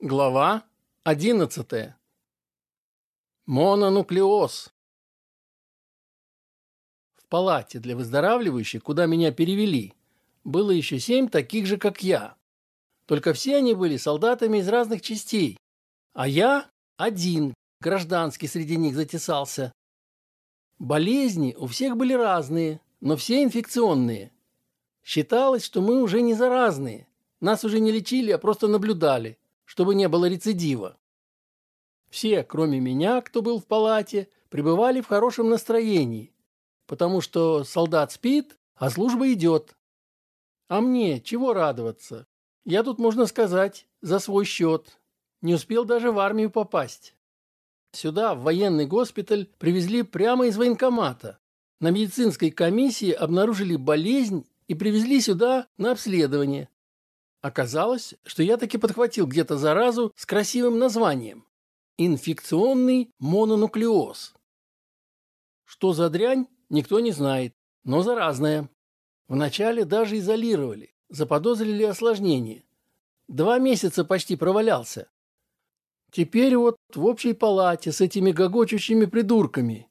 Глава 11. Мононуклеоз. В палате для выздоравливающих, куда меня перевели, было еще семь таких же, как я. Только все они были солдатами из разных частей, а я один, гражданский среди них затесался. Болезни у всех были разные, но все инфекционные. Считалось, что мы уже не заразные. Нас уже не лечили, а просто наблюдали чтобы не было рецидива. Все, кроме меня, кто был в палате, пребывали в хорошем настроении, потому что солдат спит, а служба идет. А мне чего радоваться? Я тут, можно сказать, за свой счет. Не успел даже в армию попасть. Сюда, в военный госпиталь, привезли прямо из военкомата. На медицинской комиссии обнаружили болезнь и привезли сюда на обследование. Оказалось, что я таки подхватил где-то заразу с красивым названием – инфекционный мононуклеоз. Что за дрянь, никто не знает, но заразная. Вначале даже изолировали, заподозрили осложнение. Два месяца почти провалялся. Теперь вот в общей палате с этими гогочущими придурками.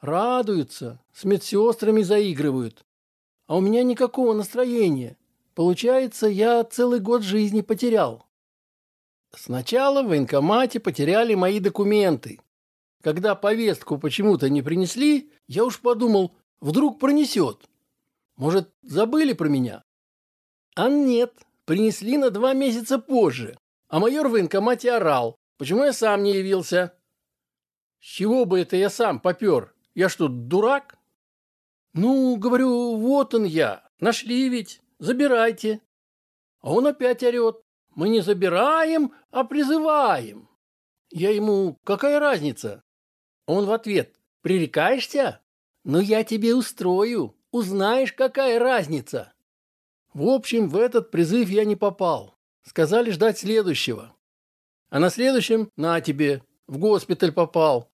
Радуются, с медсестрами заигрывают. А у меня никакого настроения – Получается, я целый год жизни потерял. Сначала в военкомате потеряли мои документы. Когда повестку почему-то не принесли, я уж подумал, вдруг пронесет. Может, забыли про меня? А нет, принесли на два месяца позже. А майор в военкомате орал. Почему я сам не явился? С чего бы это я сам попер? Я что, дурак? Ну, говорю, вот он я. Нашли ведь. Забирайте. А он опять орет. Мы не забираем, а призываем. Я ему, какая разница? Он в ответ, пререкаешься? Ну я тебе устрою, узнаешь, какая разница. В общем, в этот призыв я не попал. Сказали ждать следующего. А на следующем, на тебе, в госпиталь попал.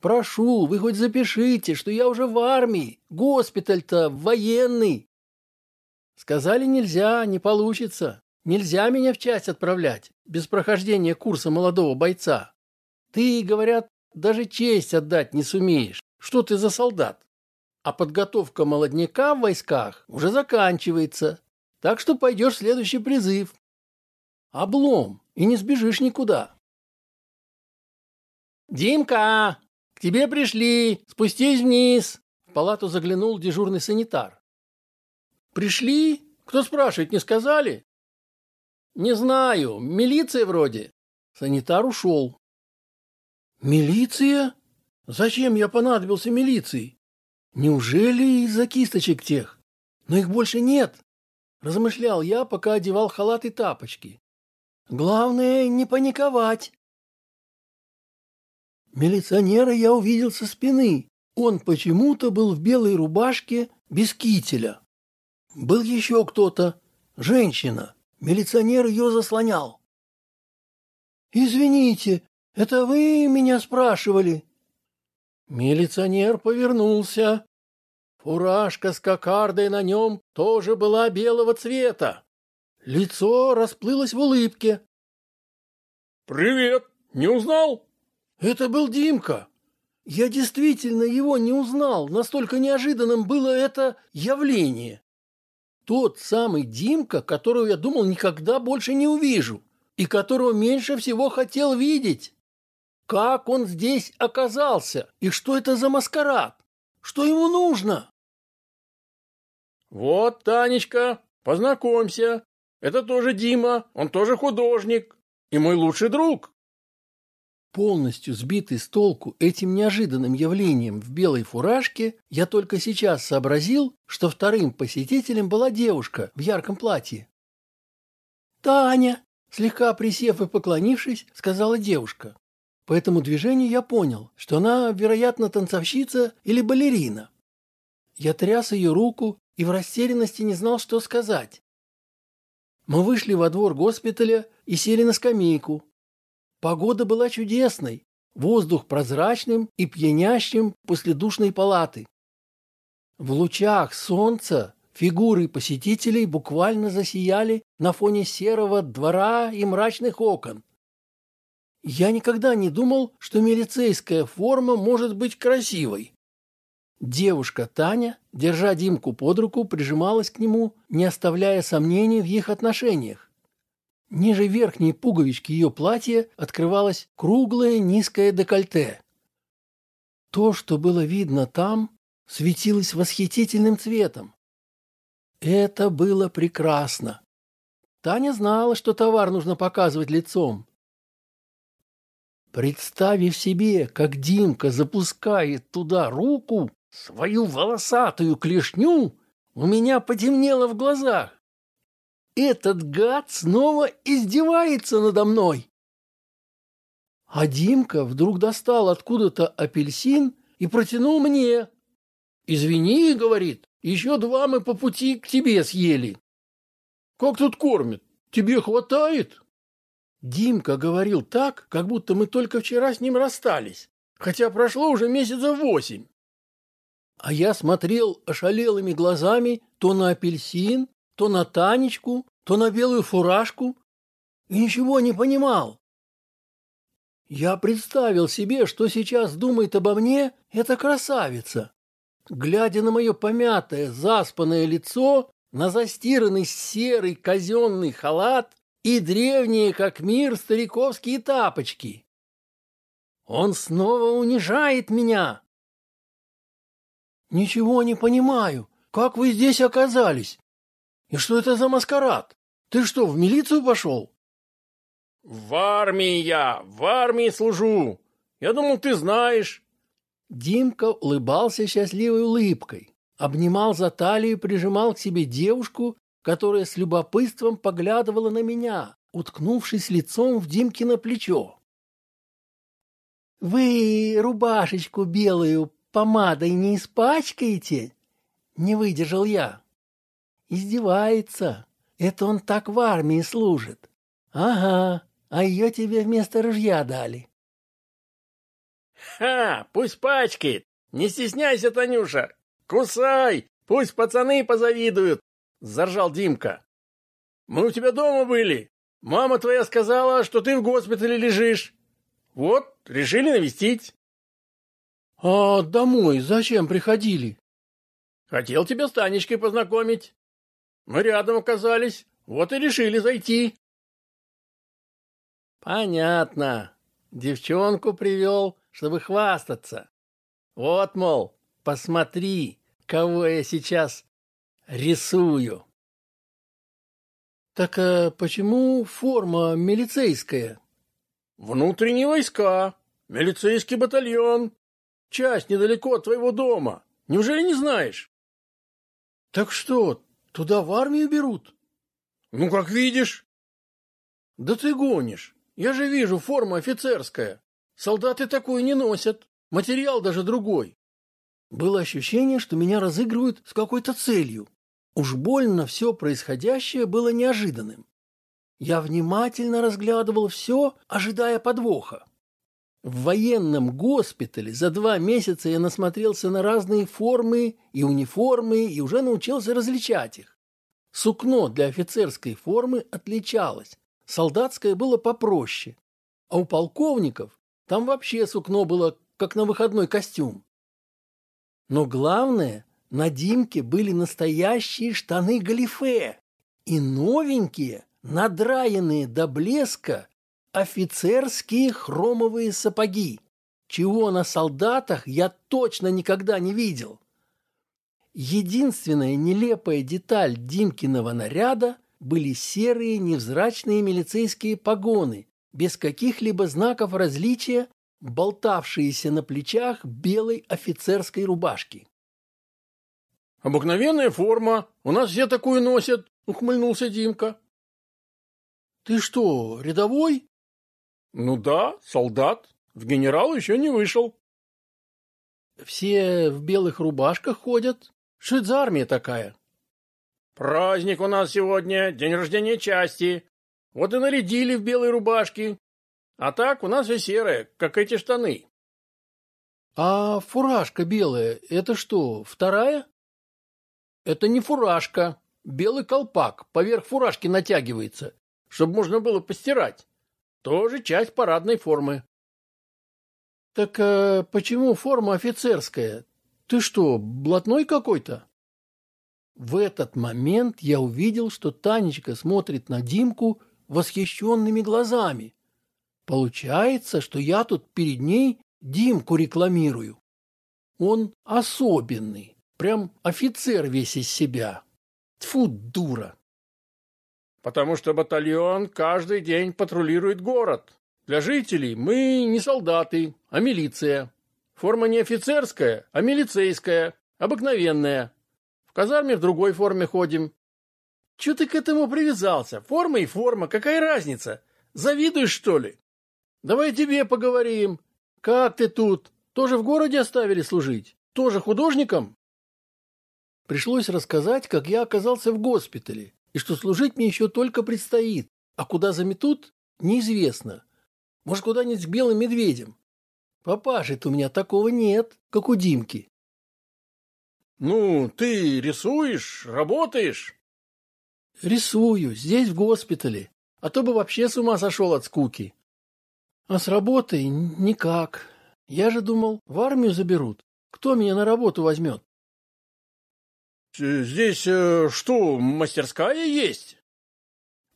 Прошу, вы хоть запишите, что я уже в армии. Госпиталь-то военный. Сказали, нельзя, не получится. Нельзя меня в часть отправлять, без прохождения курса молодого бойца. Ты, говорят, даже честь отдать не сумеешь. Что ты за солдат? А подготовка молодняка в войсках уже заканчивается. Так что пойдешь в следующий призыв. Облом, и не сбежишь никуда. «Димка, к тебе пришли! Спустись вниз!» В палату заглянул дежурный санитар. Пришли? Кто спрашивает, не сказали? Не знаю, милиция вроде. Санитар ушел. Милиция? Зачем я понадобился милиции? Неужели из-за кисточек тех? Но их больше нет. Размышлял я, пока одевал халат и тапочки. Главное, не паниковать. Милиционера я увидел со спины. Он почему-то был в белой рубашке без кителя. Был еще кто-то. Женщина. Милиционер ее заслонял. «Извините, это вы меня спрашивали?» Милиционер повернулся. Фуражка с кокардой на нем тоже была белого цвета. Лицо расплылось в улыбке. «Привет! Не узнал?» «Это был Димка. Я действительно его не узнал. Настолько неожиданным было это явление. Тот самый Димка, которого я думал никогда больше не увижу и которого меньше всего хотел видеть. Как он здесь оказался? И что это за маскарад? Что ему нужно? Вот, Танечка, познакомься. Это тоже Дима, он тоже художник и мой лучший друг. Полностью сбитый с толку этим неожиданным явлением в белой фуражке, я только сейчас сообразил, что вторым посетителем была девушка в ярком платье. «Таня!» – слегка присев и поклонившись, сказала девушка. По этому движению я понял, что она, вероятно, танцовщица или балерина. Я тряс ее руку и в растерянности не знал, что сказать. Мы вышли во двор госпиталя и сели на скамейку, Погода была чудесной, воздух прозрачным и пьянящим после душной палаты. В лучах солнца Фигуры посетителей буквально засияли на фоне серого двора и мрачных окон. Я никогда не думал, что милицейская форма может быть красивой. Девушка Таня, держа Димку под руку, прижималась к нему, не оставляя сомнений в их отношениях. Ниже верхней пуговички ее платья открывалось круглое низкое декольте. То, что было видно там, светилось восхитительным цветом. Это было прекрасно. Таня знала, что товар нужно показывать лицом. Представив себе, как Димка запускает туда руку, свою волосатую клешню, у меня потемнело в глазах. Этот гад снова издевается надо мной. А Димка вдруг достал откуда-то апельсин и протянул мне. «Извини», — говорит, — «еще два мы по пути к тебе съели». «Как тут кормят? Тебе хватает?» Димка говорил так, как будто мы только вчера с ним расстались, хотя прошло уже месяца восемь. А я смотрел ошалелыми глазами то на апельсин, то на Танечку, то на белую фуражку и ничего не понимал. Я представил себе, что сейчас думает обо мне эта красавица. Глядя на мое помятое, заспанное лицо, на застиранный серый казенный халат и древние, как мир, стариковские тапочки. Он снова унижает меня. Ничего не понимаю. Как вы здесь оказались? И что это за маскарад? Ты что, в милицию пошел? В армии я, в армии служу. Я думал, ты знаешь. Димка улыбался счастливой улыбкой, обнимал за талию и прижимал к себе девушку, которая с любопытством поглядывала на меня, уткнувшись лицом в Димкино плечо. «Вы рубашечку белую помадой не испачкаете?» Не выдержал я. Издевается. Это он так в армии служит. Ага, а ее тебе вместо ружья дали. Ха, пусть пачкает. Не стесняйся, Танюша. Кусай, пусть пацаны позавидуют, заржал Димка. Мы у тебя дома были. Мама твоя сказала, что ты в госпитале лежишь. Вот, решили навестить. А домой зачем приходили? Хотел тебя с Танечкой познакомить. Мы рядом оказались, вот и решили зайти. Понятно. Девчонку привел, чтобы хвастаться. Вот, мол, посмотри, кого я сейчас рисую. Так а почему форма милицейская? Внутренние войска, милицейский батальон. Часть недалеко от твоего дома. Неужели не знаешь? Так что, Туда в армию берут? Ну, как видишь. Да ты гонишь. Я же вижу, форма офицерская. Солдаты такую не носят. Материал даже другой. Было ощущение, что меня разыгрывают с какой-то целью. Уж больно все происходящее было неожиданным. Я внимательно разглядывал все, ожидая подвоха. В военном госпитале за два месяца я насмотрелся на разные формы и униформы и уже научился различать их. Сукно для офицерской формы отличалось, солдатское было попроще, а у полковников там вообще сукно было как на выходной костюм. Но главное, на Димке были настоящие штаны-галифе и новенькие, надраенные до блеска офицерские хромовые сапоги, чего на солдатах я точно никогда не видел. Единственная нелепая деталь Димкиного наряда были серые невзрачные милицейские погоны, без каких-либо знаков различия, болтавшиеся на плечах белой офицерской рубашки. «Обыкновенная форма. У нас все такую носят», — ухмыльнулся Димка. «Ты что, рядовой?» Ну да, солдат. В генерал еще не вышел. Все в белых рубашках ходят. Что это за армия такая? Праздник у нас сегодня, день рождения части. Вот и нарядили в белые рубашки. А так у нас все серое, как эти штаны. А фуражка белая, это что, вторая? Это не фуражка. Белый колпак поверх фуражки натягивается, чтобы можно было постирать. Тоже часть парадной формы. Так э, почему форма офицерская? Ты что, блатной какой-то? В этот момент я увидел, что Танечка смотрит на Димку восхищенными глазами. Получается, что я тут перед ней Димку рекламирую. Он особенный, прям офицер весь из себя. Тьфу, дура. Потому что батальон каждый день патрулирует город. Для жителей мы не солдаты, а милиция. Форма не офицерская, а милицейская, обыкновенная. В казарме в другой форме ходим. Чего ты к этому привязался? Форма и форма, какая разница? Завидуешь, что ли? Давай тебе поговорим. Как ты тут? Тоже в городе оставили служить? Тоже художником? Пришлось рассказать, как я оказался в госпитале, и что служить мне еще только предстоит, а куда заметут, неизвестно. Может, куда-нибудь к белым медведям. Папаши-то у меня такого нет, как у Димки. Ну, ты рисуешь, работаешь? Рисую, здесь, в госпитале. А то бы вообще с ума сошел от скуки. А с работой никак. Я же думал, в армию заберут. Кто меня на работу возьмет? Здесь э, что, мастерская есть?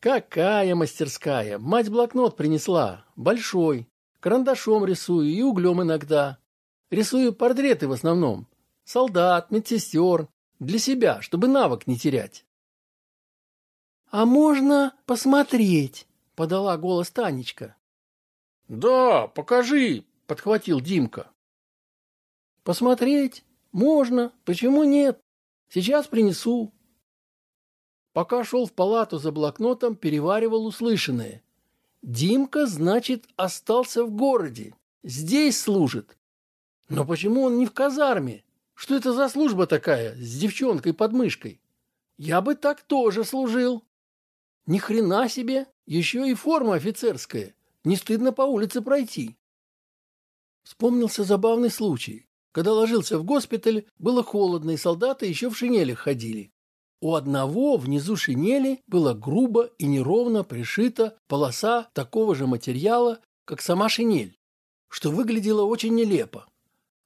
Какая мастерская? Мать блокнот принесла. Большой. Карандашом рисую и углем иногда. Рисую портреты в основном. Солдат, медсестер. Для себя, чтобы навык не терять. «А можно посмотреть?» — подала голос Танечка. «Да, покажи!» — подхватил Димка. «Посмотреть? Можно. Почему нет? Сейчас принесу». Пока шел в палату за блокнотом, переваривал услышанное. Димка, значит, остался в городе. Здесь служит. Но почему он не в казарме? Что это за служба такая с девчонкой под мышкой? Я бы так тоже служил. Ни хрена себе, еще и форма офицерская. Не стыдно по улице пройти. Вспомнился забавный случай. Когда ложился в госпиталь, было холодно, и солдаты еще в шинелях ходили. У одного внизу шинели было грубо и неровно пришита полоса такого же материала, как сама шинель, что выглядело очень нелепо.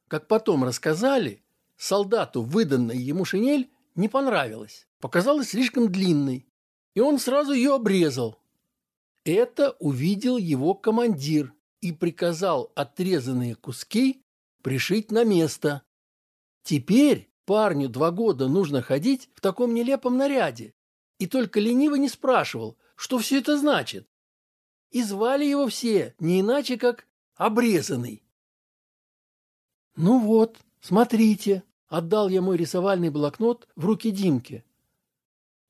Как потом рассказали, солдату выданная ему шинель не понравилась, показалась слишком длинной, и он сразу ее обрезал. Это увидел его командир и приказал отрезанные куски пришить на место. Теперь парню два года нужно ходить в таком нелепом наряде, и только лениво не спрашивал, что все это значит. И звали его все не иначе, как обрезанный. «Ну вот, смотрите», — отдал я мой рисовальный блокнот в руки Димке.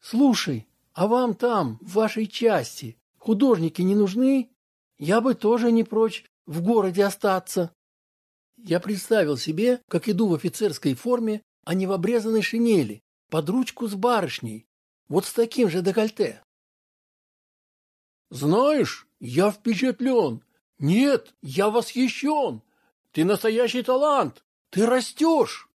«Слушай, а вам там, в вашей части, художники не нужны? Я бы тоже не прочь в городе остаться. Я представил себе, как иду в офицерской форме, а не в обрезанной шинели, под ручку с барышней, вот с таким же декольте. Знаешь, я впечатлен. Нет, я восхищен. Ты настоящий талант. Ты растешь.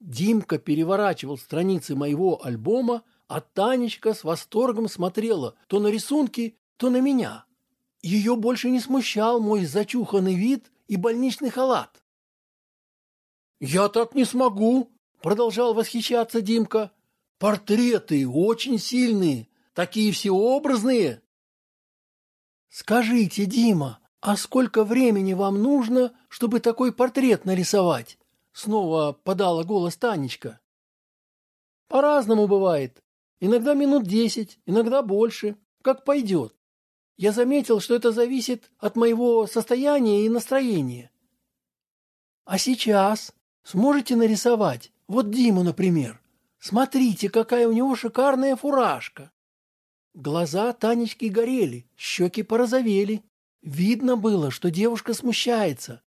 Димка переворачивал страницы моего альбома, а Танечка с восторгом смотрела то на рисунки, то на меня. Ее больше не смущал мой зачуханный вид и больничный халат. «Я так не смогу!» — продолжал восхищаться Димка. «Портреты очень сильные, такие всеобразные!» «Скажите, Дима, а сколько времени вам нужно, чтобы такой портрет нарисовать?» Снова подала голос Танечка. «По-разному бывает. Иногда минут десять, иногда больше, как пойдет. Я заметил, что это зависит от моего состояния и настроения. А сейчас сможете нарисовать? Вот Диму, например. Смотрите, какая у него шикарная фуражка. Глаза Танечки горели, щеки порозовели. Видно было, что девушка смущается.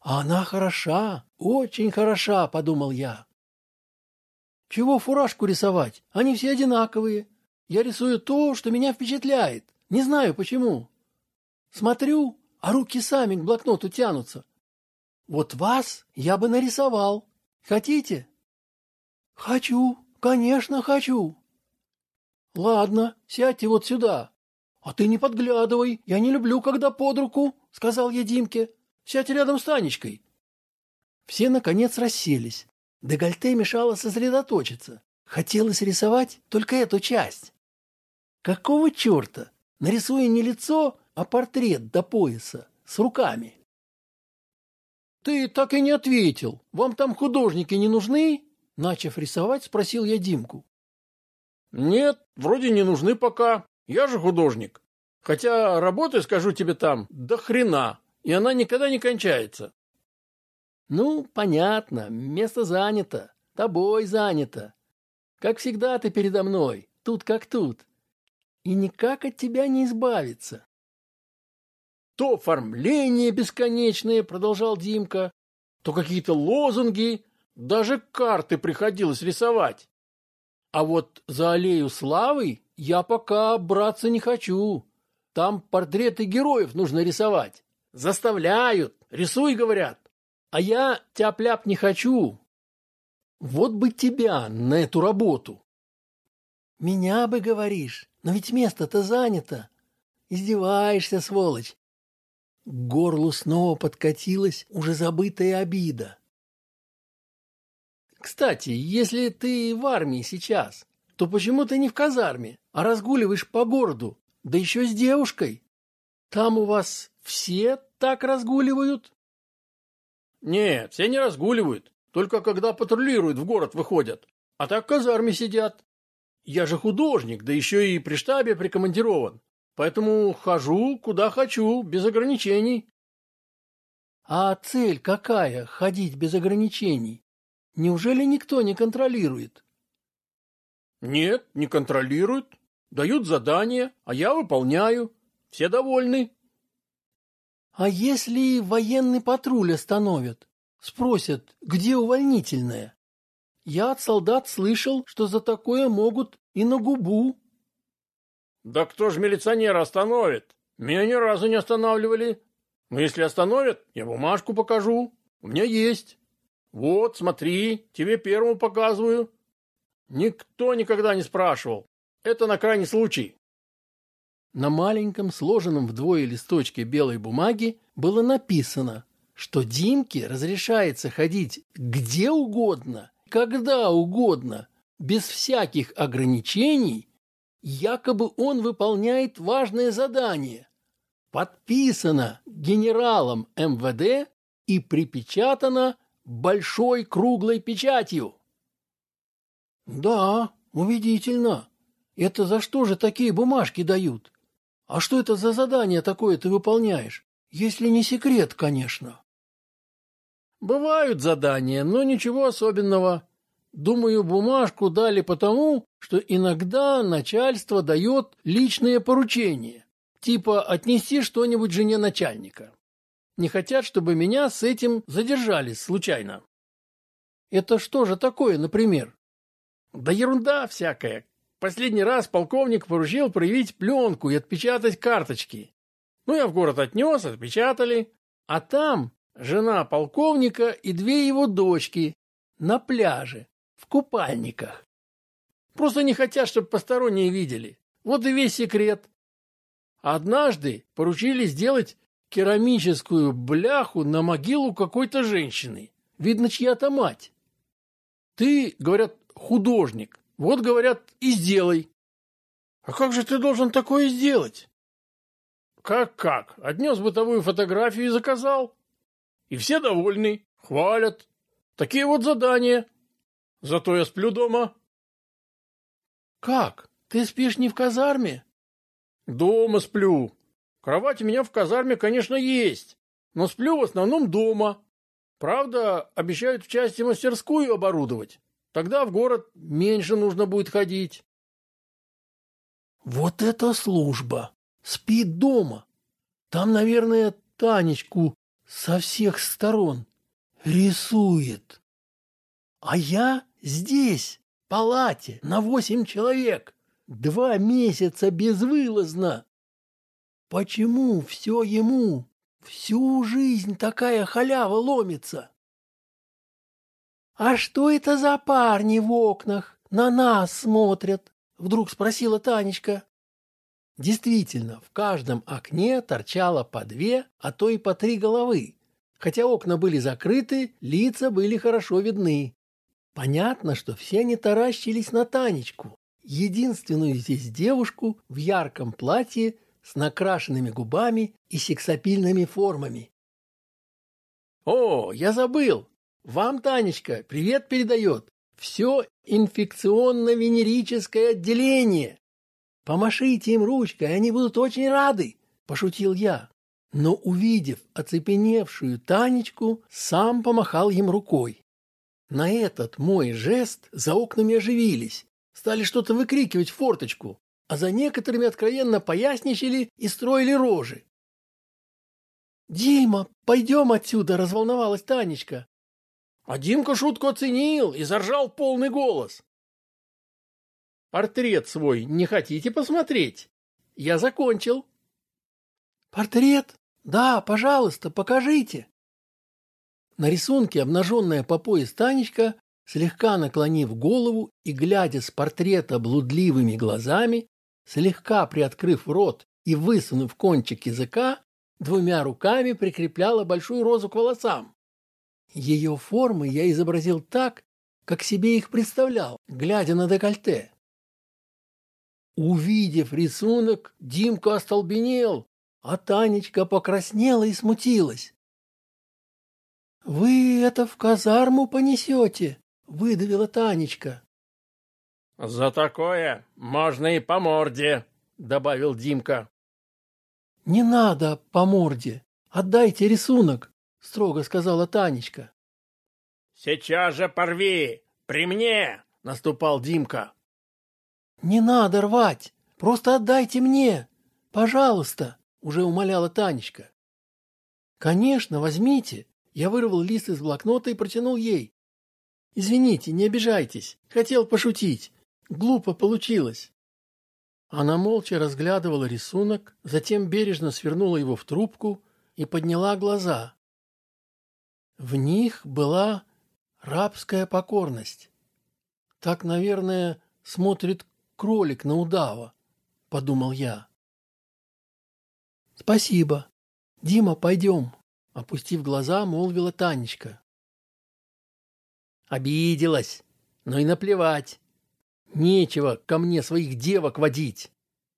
А она хороша, очень хороша, подумал я. Чего фуражку рисовать? Они все одинаковые. Я рисую то, что меня впечатляет. Не знаю почему. Смотрю, а руки сами к блокноту тянутся. Вот вас я бы нарисовал. Хотите? Хочу, конечно, хочу. Ладно, сядьте вот сюда. А ты не подглядывай, я не люблю, когда под руку, сказал я Димке. Сядь рядом с Танечкой. Все, наконец, расселись. Дегольте мешало сосредоточиться. Хотелось рисовать только эту часть. Какого черта? Нарисую не лицо, а портрет до пояса, с руками. «Ты так и не ответил. Вам там художники не нужны?» Начав рисовать, спросил я Димку. «Нет, вроде не нужны пока. Я же художник. Хотя работы, скажу тебе там, до хрена, и она никогда не кончается». «Ну, понятно, место занято, тобой занято. Как всегда ты передо мной, тут как тут. И никак от тебя не избавиться. То оформление бесконечное, продолжал Димка, то какие-то лозунги, даже карты приходилось рисовать. А вот за аллею славы я пока браться не хочу. Там портреты героев нужно рисовать. Заставляют, рисуй, говорят. А я тяп-ляп не хочу. Вот бы тебя на эту работу. Меня бы говоришь, но ведь место-то занято. Издеваешься, сволочь. К горлу снова подкатилась уже забытая обида. Кстати, если ты в армии сейчас, то почему ты не в казарме, а разгуливаешь по городу, да еще с девушкой? Там у вас все так разгуливают? Нет, все не разгуливают. Только когда патрулируют, в город выходят. А так в казарме сидят. Я же художник, да еще и при штабе прикомандирован. Поэтому хожу, куда хочу, без ограничений. А цель какая, ходить без ограничений? Неужели никто не контролирует? Нет, не контролируют. Дают задания, а я выполняю. Все довольны. А если военный патруль остановят? Спросят, где увольнительная? Я от солдат слышал, что за такое могут и на губу. Да кто же милиционера остановит? Меня ни разу не останавливали. Но если остановят, я бумажку покажу. У меня есть. Вот, смотри, тебе первому показываю. Никто никогда не спрашивал. Это на крайний случай. На маленьком, сложенном вдвое листочке белой бумаги было написано что Димке разрешается ходить где угодно, когда угодно, без всяких ограничений, якобы он выполняет важное задание. Подписано генералом МВД и припечатано большой круглой печатью. Да, убедительно. Это за что же такие бумажки дают? А что это за задание такое ты выполняешь? Если не секрет, конечно. Бывают задания, но ничего особенного. Думаю, бумажку дали потому, что иногда начальство дает личные поручения, типа отнести что-нибудь жене начальника. Не хотят, чтобы меня с этим задержали случайно. Это что же такое, например? Да ерунда всякая. Последний раз полковник поручил проявить пленку и отпечатать карточки. Ну, я в город отнес, отпечатали. А там жена полковника и две его дочки на пляже, в купальниках. Просто не хотят, чтобы посторонние видели. Вот и весь секрет. Однажды поручили сделать керамическую бляху на могилу какой-то женщины. Видно, чья-то мать. Ты, говорят, художник. Вот, говорят, и сделай. А как же ты должен такое сделать? Как-как? Отнес бытовую фотографию и заказал. И все довольны, хвалят. Такие вот задания. Зато я сплю дома. Как? Ты спишь не в казарме? Дома сплю. Кровать у меня в казарме, конечно, есть, но сплю в основном дома. Правда, обещают в части мастерскую оборудовать. Тогда в город меньше нужно будет ходить. Вот это служба! Спит дома. Там, наверное, Танечку со всех сторон рисует. А я здесь, в палате, на восемь человек, два месяца безвылазно. Почему все ему всю жизнь такая халява ломится? «А что это за парни в окнах? На нас смотрят?» — вдруг спросила Танечка. Действительно, в каждом окне торчало по две, а то и по три головы. Хотя окна были закрыты, лица были хорошо видны. Понятно, что все они таращились на Танечку, единственную здесь девушку в ярком платье с накрашенными губами и сексапильными формами. «О, я забыл! Вам, Танечка, привет передает! Все инфекционно-венерическое отделение! Помашите им ручкой, они будут очень рады!» – пошутил я. Но, увидев оцепеневшую Танечку, сам помахал им рукой. На этот мой жест за окнами оживились, стали что-то выкрикивать в форточку, а за некоторыми откровенно поясничали и строили рожи. «Дима, пойдем отсюда!» – разволновалась Танечка. А Димка шутку оценил и заржал полный голос. «Портрет свой не хотите посмотреть? Я закончил». «Портрет? Да, пожалуйста, покажите». На рисунке обнаженная по пояс Танечка, слегка наклонив голову и глядя с портрета блудливыми глазами, слегка приоткрыв рот и высунув кончик языка, двумя руками прикрепляла большую розу к волосам. Ее формы я изобразил так, как себе их представлял, глядя на декольте. Увидев рисунок, Димка остолбенел, а Танечка покраснела и смутилась. — Вы это в казарму понесете? — выдавила Танечка. — За такое можно и по морде, — добавил Димка. — Не надо по морде. Отдайте рисунок, — строго сказала Танечка. «Сейчас же порви! При мне!» — наступал Димка. «Не надо рвать! Просто отдайте мне! Пожалуйста!» — уже умоляла Танечка. «Конечно, возьмите!» Я вырвал лист из блокнота и протянул ей. «Извините, не обижайтесь. Хотел пошутить. Глупо получилось». Она молча разглядывала рисунок, затем бережно свернула его в трубку и подняла глаза. В них была рабская покорность. Так, наверное, смотрит кролик на удава, подумал я. Спасибо. Дима, пойдем, опустив глаза, молвила Танечка. Обиделась. но и наплевать. Нечего ко мне своих девок водить.